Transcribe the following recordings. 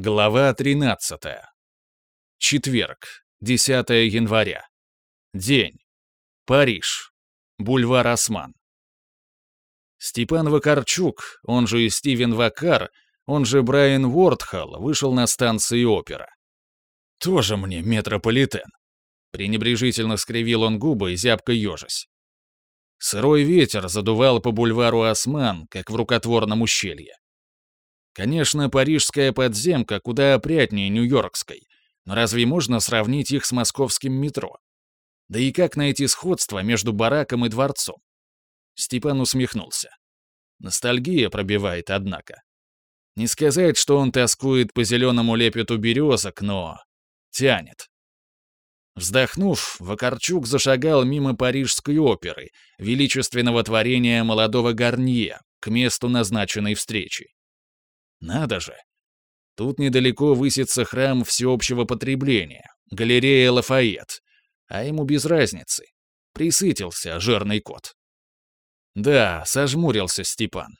Глава 13. Четверг, 10 января. День. Париж. Бульвар Осман. Степан Вакарчук, он же Стивен Вакар, он же Брайан Уортхолл, вышел на станции опера. «Тоже мне метрополитен!» Пренебрежительно скривил он губы, зябко ежась. Сырой ветер задувал по бульвару Осман, как в рукотворном ущелье. Конечно, парижская подземка куда опрятнее нью-йоркской, но разве можно сравнить их с московским метро? Да и как найти сходство между бараком и дворцом? Степан усмехнулся. Ностальгия пробивает, однако. Не сказать, что он тоскует по зеленому лепету березок, но... тянет. Вздохнув, Вакарчук зашагал мимо Парижской оперы, величественного творения молодого Гарнье, к месту назначенной встречи. Надо же. Тут недалеко высится храм всеобщего потребления, галерея Лафайет. А ему без разницы. Присытился жирный кот. Да, сожмурился Степан.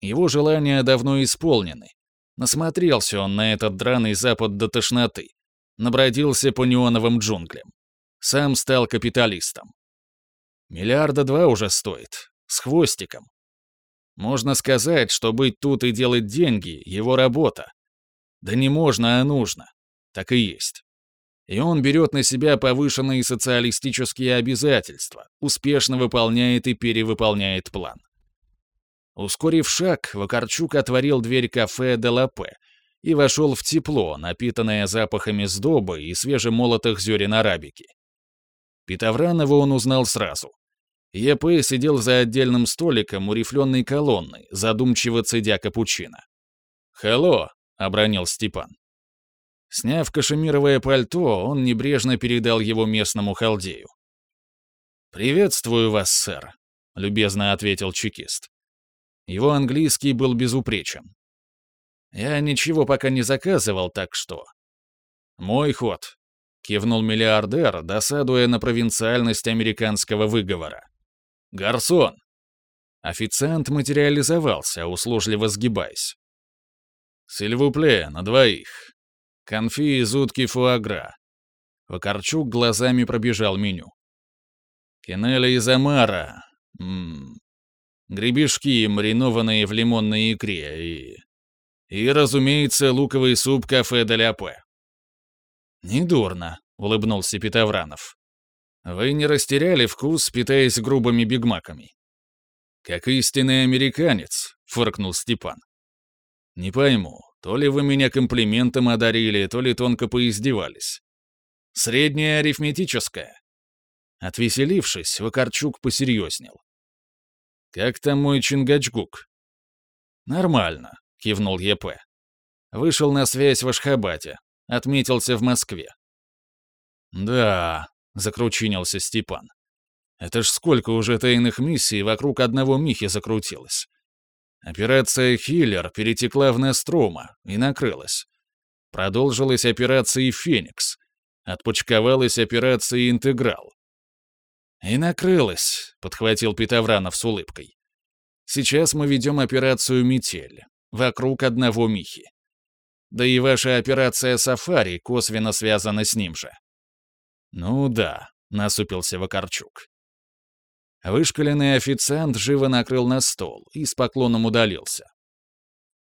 Его желания давно исполнены. Насмотрелся он на этот драный запад до тошноты. Набродился по неоновым джунглям. Сам стал капиталистом. Миллиарда два уже стоит. С хвостиком. Можно сказать, что быть тут и делать деньги — его работа. Да не можно, а нужно. Так и есть. И он берет на себя повышенные социалистические обязательства, успешно выполняет и перевыполняет план. Ускорив шаг, Вакарчук отворил дверь кафе «Делапе» и вошел в тепло, напитанное запахами сдобы и свежемолотых зерен арабики. Питавранова он узнал сразу. ЕП сидел за отдельным столиком у рифленой колонны, задумчиво цедя капучино. «Hello», — обронил Степан. Сняв кашемировое пальто, он небрежно передал его местному халдею. «Приветствую вас, сэр», — любезно ответил чекист. Его английский был безупречен. «Я ничего пока не заказывал, так что...» «Мой ход», — кивнул миллиардер, досадуя на провинциальность американского выговора. «Гарсон!» Официант материализовался, услужливо сгибаясь. «Сильвупле, на двоих. Конфи из утки фуагра». Вакарчук глазами пробежал меню. «Кеннеля из омара. М -м. Гребешки, маринованные в лимонной икре и... И, разумеется, луковый суп кафе де ляпе». «Недурно», — улыбнулся Петовранов. Вы не растеряли вкус, питаясь грубыми бигмаками?» «Как истинный американец», — фыркнул Степан. «Не пойму, то ли вы меня комплиментом одарили, то ли тонко поиздевались. Среднее арифметическое». Отвеселившись, Вакарчук посерьезнел. «Как там мой Чингачгук?» «Нормально», — кивнул ЕП. «Вышел на связь в Ашхабате. Отметился в Москве». «Да», закручинился Степан. Это ж сколько уже тайных миссий вокруг одного Михи закрутилось. Операция «Хиллер» перетекла в Нестрома и накрылась. Продолжилась операция «Феникс». Отпочковалась операция «Интеграл». «И накрылась», — подхватил Петовранов с улыбкой. «Сейчас мы ведем операцию «Метель» вокруг одного Михи. Да и ваша операция «Сафари» косвенно связана с ним же. «Ну да», — насупился Вакарчук. Вышкаленный официант живо накрыл на стол и с поклоном удалился.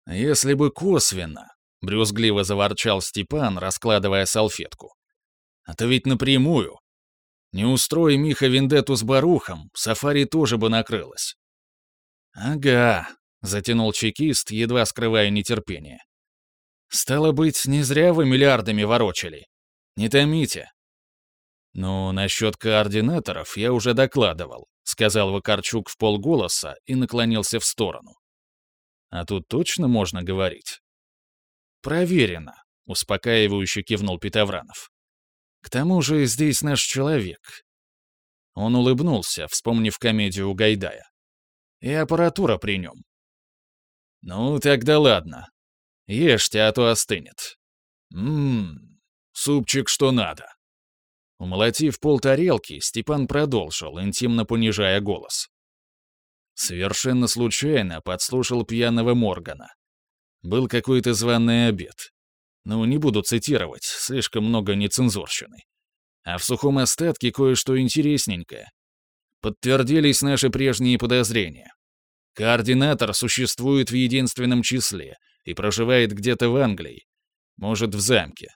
«Если бы косвенно», — брюзгливо заворчал Степан, раскладывая салфетку. «А то ведь напрямую. Не устрой Миха вендетту с Барухом, сафари тоже бы накрылась». «Ага», — затянул чекист, едва скрывая нетерпение. «Стало быть, не зря вы миллиардами ворочали. Не томите, «Ну, насчет координаторов я уже докладывал», — сказал Вакарчук в полголоса и наклонился в сторону. «А тут точно можно говорить?» «Проверено», — успокаивающе кивнул Петовранов. «К тому же здесь наш человек». Он улыбнулся, вспомнив комедию Гайдая. «И аппаратура при нем». «Ну, тогда ладно. Ешьте, а то остынет. Ммм, супчик что надо». Умолотив полтарелки, Степан продолжил, интимно понижая голос. Совершенно случайно подслушал пьяного Моргана. Был какой-то званый обед. Ну, не буду цитировать, слишком много нецензурщины. А в сухом остатке кое-что интересненькое. Подтвердились наши прежние подозрения. Координатор существует в единственном числе и проживает где-то в Англии, может, в замке.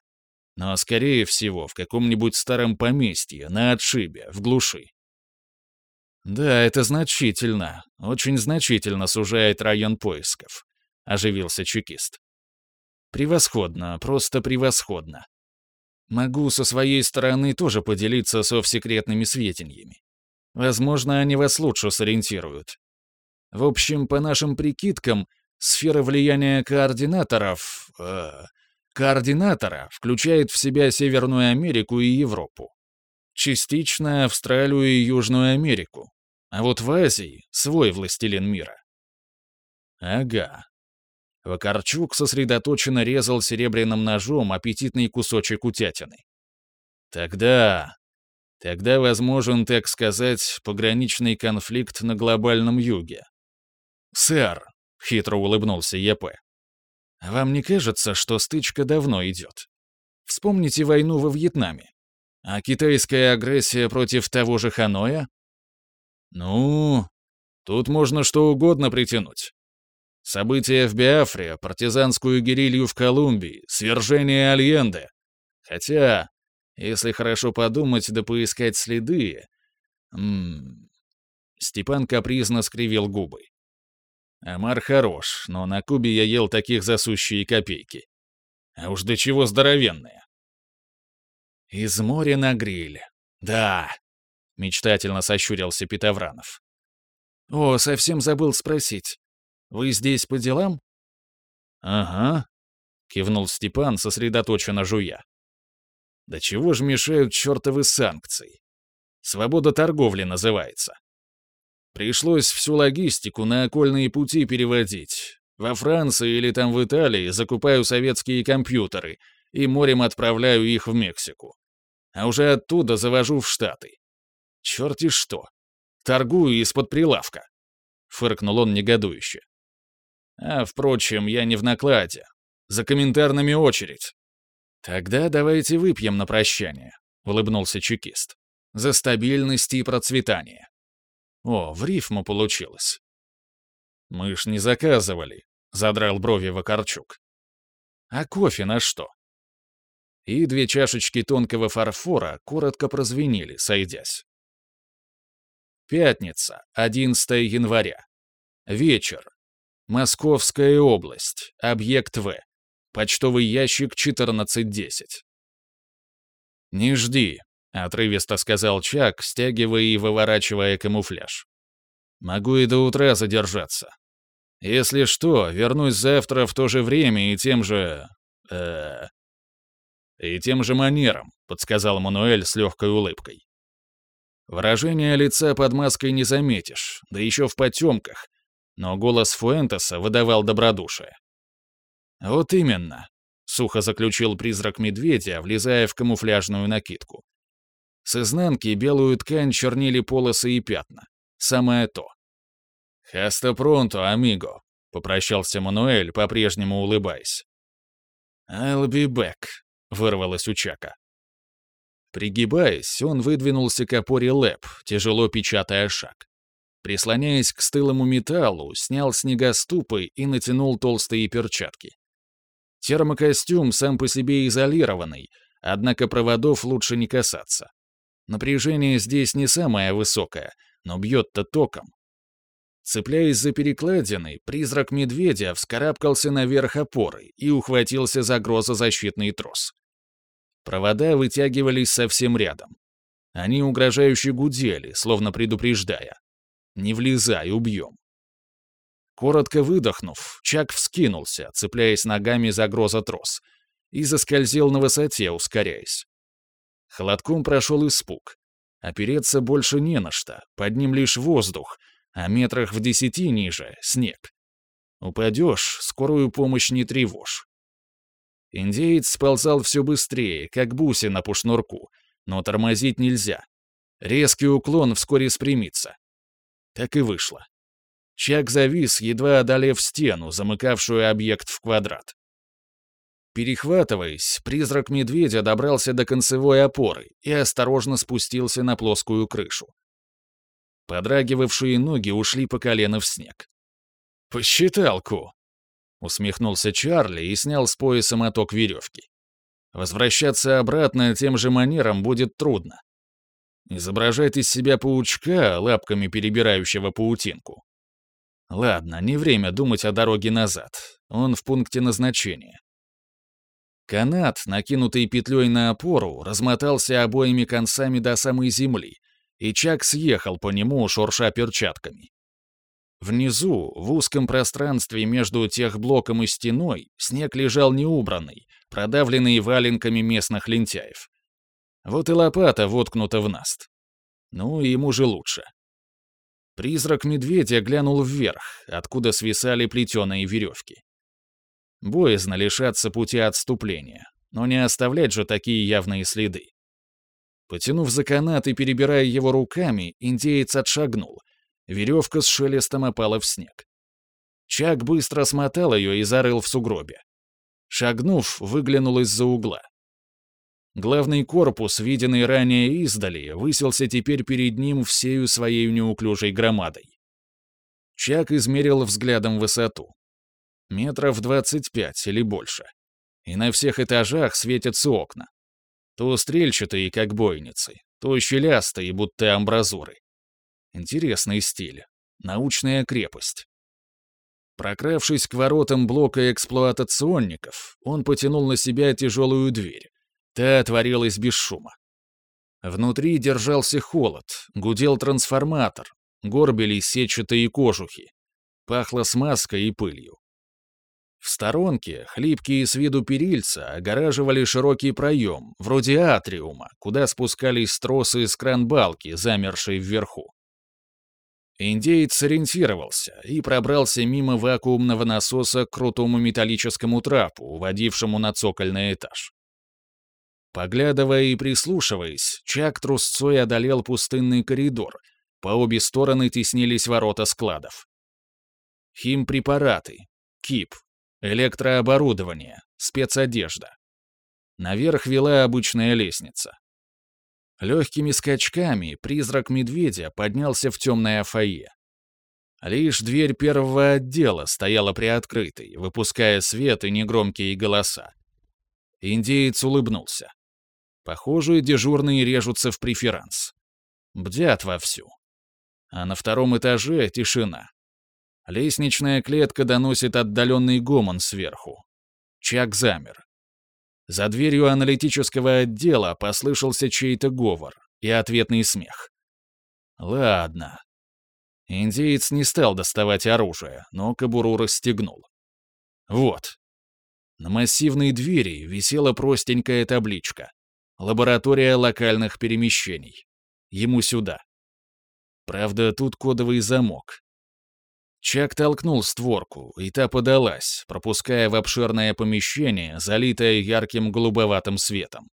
Но, скорее всего, в каком-нибудь старом поместье, на отшибе, в глуши. «Да, это значительно, очень значительно сужает район поисков», — оживился чекист. «Превосходно, просто превосходно. Могу со своей стороны тоже поделиться совсекретными сведениями. Возможно, они вас лучше сориентируют. В общем, по нашим прикидкам, сфера влияния координаторов... Э, координатора включает в себя Северную Америку и Европу. Частично Австралию и Южную Америку. А вот в Азии свой властелин мира. Ага. Вакарчук сосредоточенно резал серебряным ножом аппетитный кусочек утятины. Тогда... Тогда возможен, так сказать, пограничный конфликт на глобальном юге. «Сэр», — хитро улыбнулся ЕП, — «вам не кажется, что стычка давно идет? Вспомните войну во Вьетнаме. А китайская агрессия против того же Ханоя? Ну, тут можно что угодно притянуть. События в Биафре, партизанскую герилью в Колумбии, свержение Альенде. Хотя, если хорошо подумать да поискать следы... М -м -м. Степан капризно скривил губы. Амар хорош, но на Кубе я ел таких за сущие копейки. А уж до чего здоровенные. Из моря на гриль. Да, мечтательно сощурился Петовранов. О, совсем забыл спросить. Вы здесь по делам? Ага, кивнул Степан, сосредоточенно жуя. Да чего ж мешают чертовы санкции? Свобода торговли называется. Пришлось всю логистику на окольные пути переводить. Во Франции или там в Италии закупаю советские компьютеры и морем отправляю их в Мексику. А уже оттуда завожу в Штаты. Черти что. Торгую из-под прилавка. Фыркнул он негодующе. А, впрочем, я не в накладе. За комментарными очередь. Тогда давайте выпьем на прощание, улыбнулся чекист. За стабильность и процветание. О, в рифму получилось. Мы ж не заказывали, задрал брови Вакарчук. А кофе на что? И две чашечки тонкого фарфора коротко прозвенели, сойдясь. Пятница, 11 января. Вечер. Московская область. Объект В. Почтовый ящик 1410. «Не жди», — отрывисто сказал Чак, стягивая и выворачивая камуфляж. «Могу и до утра задержаться. Если что, вернусь завтра в то же время и тем же... э «И тем же манером», — подсказал Мануэль с легкой улыбкой. Выражение лица под маской не заметишь, да еще в потемках, но голос Фуэнтеса выдавал добродушие. «Вот именно», — сухо заключил призрак медведя, влезая в камуфляжную накидку. С изнанки белую ткань чернили полосы и пятна. Самое то. «Хаста пронто, амиго», — попрощался Мануэль, по-прежнему улыбаясь. «I'll be back», — вырвалось у Чака. Пригибаясь, он выдвинулся к опоре лэп, тяжело печатая шаг. Прислоняясь к стылому металлу, снял снегоступы и натянул толстые перчатки. Термокостюм сам по себе изолированный, однако проводов лучше не касаться. Напряжение здесь не самое высокое, но бьет-то током. Цепляясь за перекладины, призрак медведя вскарабкался наверх опоры и ухватился за грозозащитный трос. Провода вытягивались совсем рядом. Они угрожающе гудели, словно предупреждая. «Не влезай, убьем». Коротко выдохнув, Чак вскинулся, цепляясь ногами за грозотрос, и заскользил на высоте, ускоряясь. Холодком прошел испуг. Опереться больше не на что, под ним лишь воздух, а метрах в десяти ниже — снег. Упадешь, скорую помощь не тревожь. Индеец сползал все быстрее, как бусина по шнурку, но тормозить нельзя. Резкий уклон вскоре спрямится. Так и вышло. Чак завис, едва одолев стену, замыкавшую объект в квадрат. Перехватываясь, призрак медведя добрался до концевой опоры и осторожно спустился на плоскую крышу. Подрагивавшие ноги ушли по колено в снег. «Посчиталку!» — усмехнулся Чарли и снял с пояса моток веревки. «Возвращаться обратно тем же манером будет трудно. Изображать из себя паучка, лапками перебирающего паутинку. Ладно, не время думать о дороге назад. Он в пункте назначения. Канат, накинутый петлей на опору, размотался обоими концами до самой земли, и Чак съехал по нему, шурша перчатками. Внизу, в узком пространстве между техблоком и стеной, снег лежал неубранный, продавленный валенками местных лентяев. Вот и лопата воткнута в наст. Ну, ему же лучше. Призрак медведя глянул вверх, откуда свисали плетеные веревки. Боязно лишаться пути отступления, но не оставлять же такие явные следы. Потянув за канат и перебирая его руками, индеец отшагнул. Веревка с шелестом опала в снег. Чак быстро смотал ее и зарыл в сугробе. Шагнув, выглянул из-за угла. Главный корпус, виденный ранее издали, высился теперь перед ним всею своей неуклюжей громадой. Чак измерил взглядом высоту. Метров двадцать пять или больше. И на всех этажах светятся окна. То стрельчатые, как бойницы, то щелястые, будто амбразуры. Интересный стиль. Научная крепость. Прокравшись к воротам блока эксплуатационников, он потянул на себя тяжелую дверь, Та отворилась без шума. Внутри держался холод, гудел трансформатор, горбились сетчатые кожухи. Пахло смазкой и пылью. В сторонке хлипкие с виду перильца огораживали широкий проем, вроде атриума, куда спускались тросы из кран-балки, замершие вверху. Индеец сориентировался и пробрался мимо вакуумного насоса к крутому металлическому трапу, уводившему на цокольный этаж. Поглядывая и прислушиваясь, Чак трусцой одолел пустынный коридор. По обе стороны теснились ворота складов. Химпрепараты, КИП, электрооборудование, спецодежда. Наверх вела обычная лестница. Легкими скачками призрак медведя поднялся в темное фойе. Лишь дверь первого отдела стояла приоткрытой, выпуская свет и негромкие голоса. Индеец улыбнулся. Похоже, дежурные режутся в преферанс. Бдят вовсю. А на втором этаже тишина. Лестничная клетка доносит отдаленный гомон сверху. Чак замер. За дверью аналитического отдела послышался чей-то говор и ответный смех. Ладно. Индеец не стал доставать оружие, но кобуру расстегнул. Вот. На массивной двери висела простенькая табличка. Лаборатория локальных перемещений. Ему сюда. Правда, тут кодовый замок. Чак толкнул створку, и та подалась, пропуская в обширное помещение, залитое ярким голубоватым светом.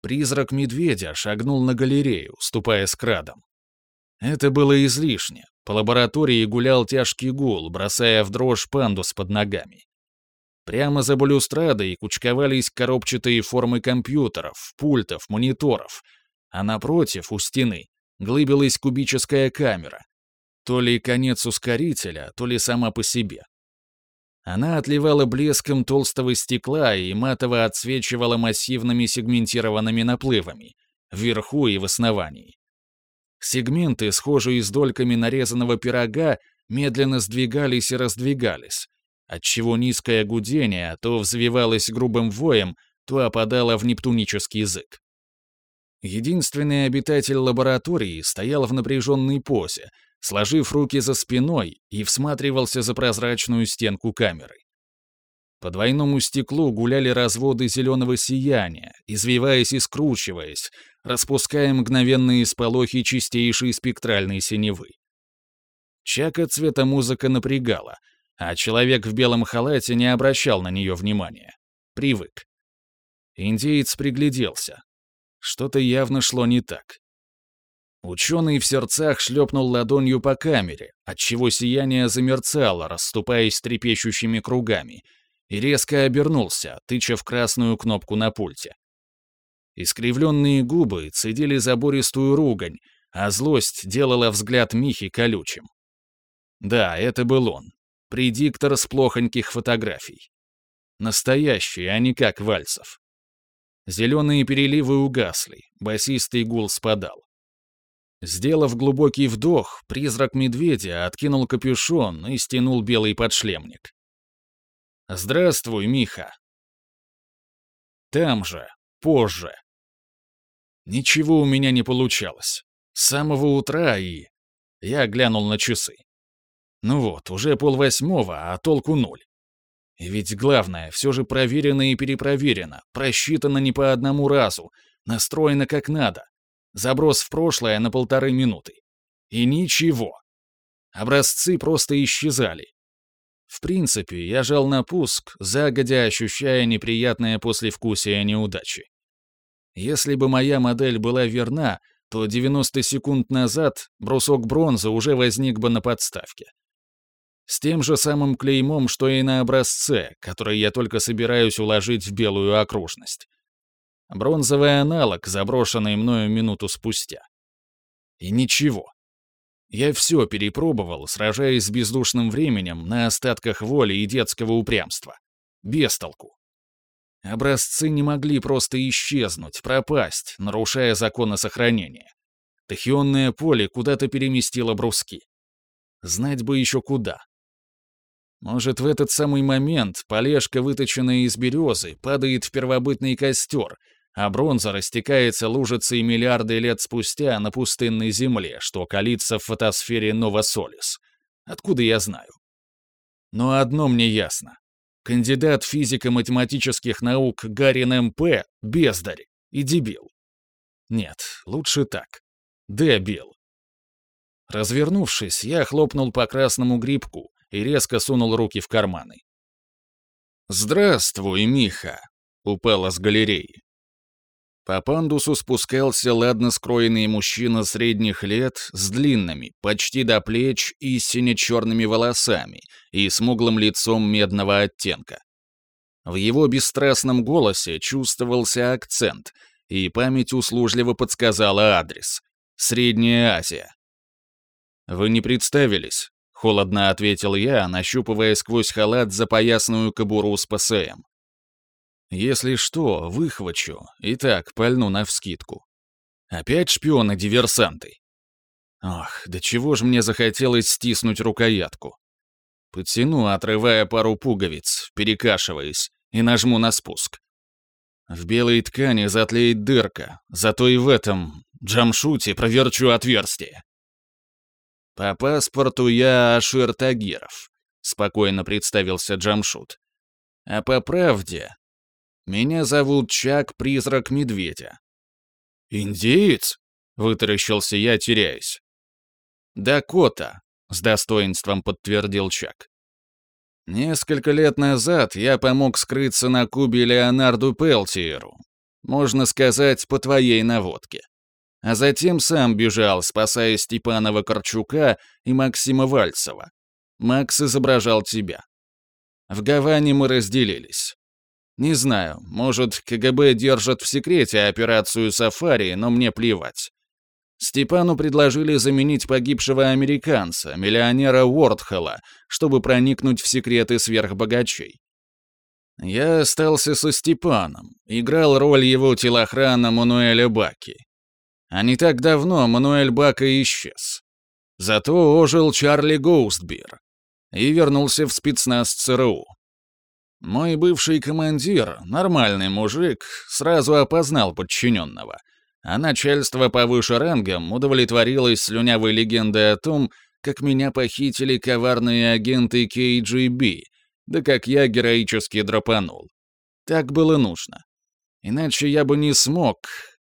Призрак медведя шагнул на галерею, ступая с крадом. Это было излишне. По лаборатории гулял тяжкий гул, бросая в дрожь пандус под ногами. Прямо за балюстрадой кучковались коробчатые формы компьютеров, пультов, мониторов, а напротив, у стены, глыбилась кубическая камера. То ли конец ускорителя, то ли сама по себе. Она отливала блеском толстого стекла и матово отсвечивала массивными сегментированными наплывами, вверху и в основании. Сегменты, схожие с дольками нарезанного пирога, медленно сдвигались и раздвигались, отчего низкое гудение то взвивалось грубым воем, то опадало в нептунический язык. Единственный обитатель лаборатории стоял в напряженной позе, сложив руки за спиной и всматривался за прозрачную стенку камеры. По двойному стеклу гуляли разводы зеленого сияния, извиваясь и скручиваясь, распуская мгновенные сполохи чистейшей спектральной синевы. Чака цвета музыка напрягала — а человек в белом халате не обращал на нее внимания. Привык. Индеец пригляделся. Что-то явно шло не так. Ученый в сердцах шлепнул ладонью по камере, отчего сияние замерцало, расступаясь трепещущими кругами, и резко обернулся, тыча в красную кнопку на пульте. Искривленные губы цедили забористую ругань, а злость делала взгляд Михи колючим. Да, это был он. Предиктор с плохоньких фотографий. Настоящий, а не как Вальцев. Зеленые переливы угасли, басистый гул спадал. Сделав глубокий вдох, призрак медведя откинул капюшон и стянул белый подшлемник. «Здравствуй, Миха!» Там же, позже. Ничего у меня не получалось. С самого утра и... Я глянул на часы. Ну вот, уже полвосьмого, а толку ноль. И ведь главное, все же проверено и перепроверено, просчитано не по одному разу, настроено как надо. Заброс в прошлое на полторы минуты. И ничего. Образцы просто исчезали. В принципе, я жал на пуск, загодя ощущая неприятное послевкусие неудачи. Если бы моя модель была верна, то 90 секунд назад брусок бронзы уже возник бы на подставке. С тем же самым клеймом, что и на образце, который я только собираюсь уложить в белую окружность. Бронзовый аналог, заброшенный мною минуту спустя. И ничего. Я все перепробовал, сражаясь с бездушным временем на остатках воли и детского упрямства. Без толку. Образцы не могли просто исчезнуть, пропасть, нарушая законы сохранения. Тахионное поле куда-то переместило бруски. Знать бы еще куда. Может, в этот самый момент полежка, выточенная из березы, падает в первобытный костер, а бронза растекается лужицей миллиарды лет спустя на пустынной земле, что калится в фотосфере Новосолис. Откуда я знаю? Но одно мне ясно. Кандидат физико-математических наук Гарин М.П. — бездарь и дебил. Нет, лучше так. Дебил. Развернувшись, я хлопнул по красному грибку, и резко сунул руки в карманы. «Здравствуй, Миха!» — упало с галереи. По пандусу спускался ладно скроенный мужчина средних лет с длинными, почти до плеч и сине-черными волосами и смуглым лицом медного оттенка. В его бесстрастном голосе чувствовался акцент, и память услужливо подсказала адрес — Средняя Азия. «Вы не представились», Холодно ответил я, нащупывая сквозь халат запоясную кобуру с ПСМ. Если что, выхвачу, и так пальну навскидку. Опять шпионы-диверсанты. Ох, да чего ж мне захотелось стиснуть рукоятку. Подтяну, отрывая пару пуговиц, перекашиваясь, и нажму на спуск. В белой ткани затлеет дырка, зато и в этом джамшуте проверчу отверстие. «По паспорту я Ашир Тагиров», — спокойно представился Джамшут. «А по правде, меня зовут Чак Призрак Медведя». «Индеец?» — вытаращился я, теряясь. «Дакота», — с достоинством подтвердил Чак. «Несколько лет назад я помог скрыться на Кубе Леонарду Пелтиеру. Можно сказать, по твоей наводке а затем сам бежал, спасая Степанова Корчука и Максима Вальцева. Макс изображал тебя. В Гаване мы разделились. Не знаю, может, КГБ держат в секрете операцию «Сафари», но мне плевать. Степану предложили заменить погибшего американца, миллионера Уортхолла, чтобы проникнуть в секреты сверхбогачей. Я остался со Степаном, играл роль его телохрана Мануэля Баки. А не так давно Мануэль Бака исчез. Зато ожил Чарли Гоустбир и вернулся в спецназ ЦРУ. Мой бывший командир, нормальный мужик, сразу опознал подчиненного, а начальство повыше рангом удовлетворилось слюнявой легендой о том, как меня похитили коварные агенты KGB, да как я героически драпанул. Так было нужно. Иначе я бы не смог,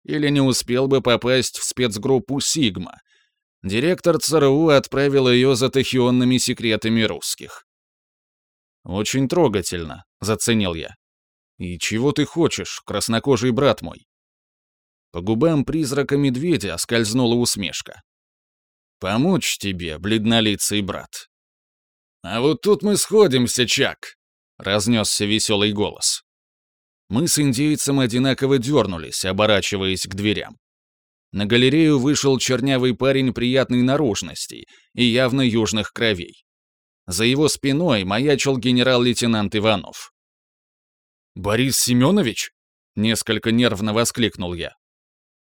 или не успел бы попасть в спецгруппу «Сигма». Директор ЦРУ отправил ее за тахионными секретами русских. «Очень трогательно», — заценил я. «И чего ты хочешь, краснокожий брат мой?» По губам призрака медведя скользнула усмешка. «Помочь тебе, бледнолицый брат». «А вот тут мы сходимся, Чак», — разнесся веселый голос. Мы с индейцем одинаково дернулись, оборачиваясь к дверям. На галерею вышел чернявый парень приятной наружности и явно южных кровей. За его спиной маячил генерал-лейтенант Иванов. «Борис Семенович?» — несколько нервно воскликнул я.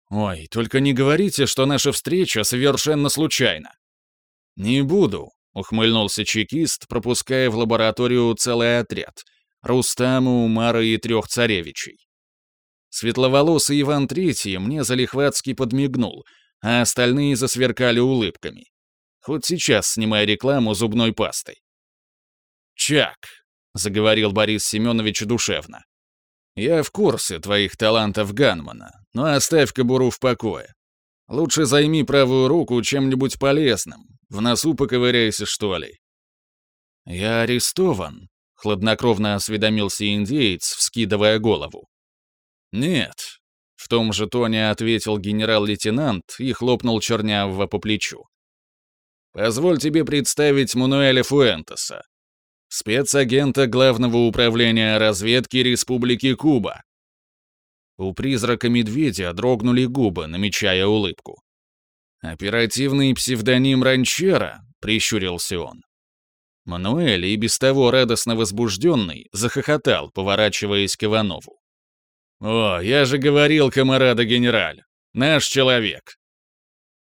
«Ой, только не говорите, что наша встреча совершенно случайна». «Не буду», — ухмыльнулся чекист, пропуская в лабораторию целый отряд. Рустаму, Умара и трех царевичей. Светловолосый Иван Третий мне залихватски подмигнул, а остальные засверкали улыбками. Хоть сейчас снимая рекламу зубной пастой. «Чак», — заговорил Борис Семенович душевно, я в курсе твоих талантов Ганмана, но оставь кобуру в покое. Лучше займи правую руку чем-нибудь полезным. В носу поковыряйся, что ли. Я арестован, хладнокровно осведомился индеец, вскидывая голову. Нет, в том же тоне ответил генерал-лейтенант и хлопнул Чернявого по плечу. «Позволь тебе представить Мануэля Фуэнтеса, спецагента Главного управления разведки Республики Куба. У призрака медведя дрогнули губы, намечая улыбку. «Оперативный псевдоним Ранчера», — прищурился он. Мануэль, и без того радостно возбужденный, захохотал, поворачиваясь к Иванову. «О, я же говорил, камарада-генераль, наш человек.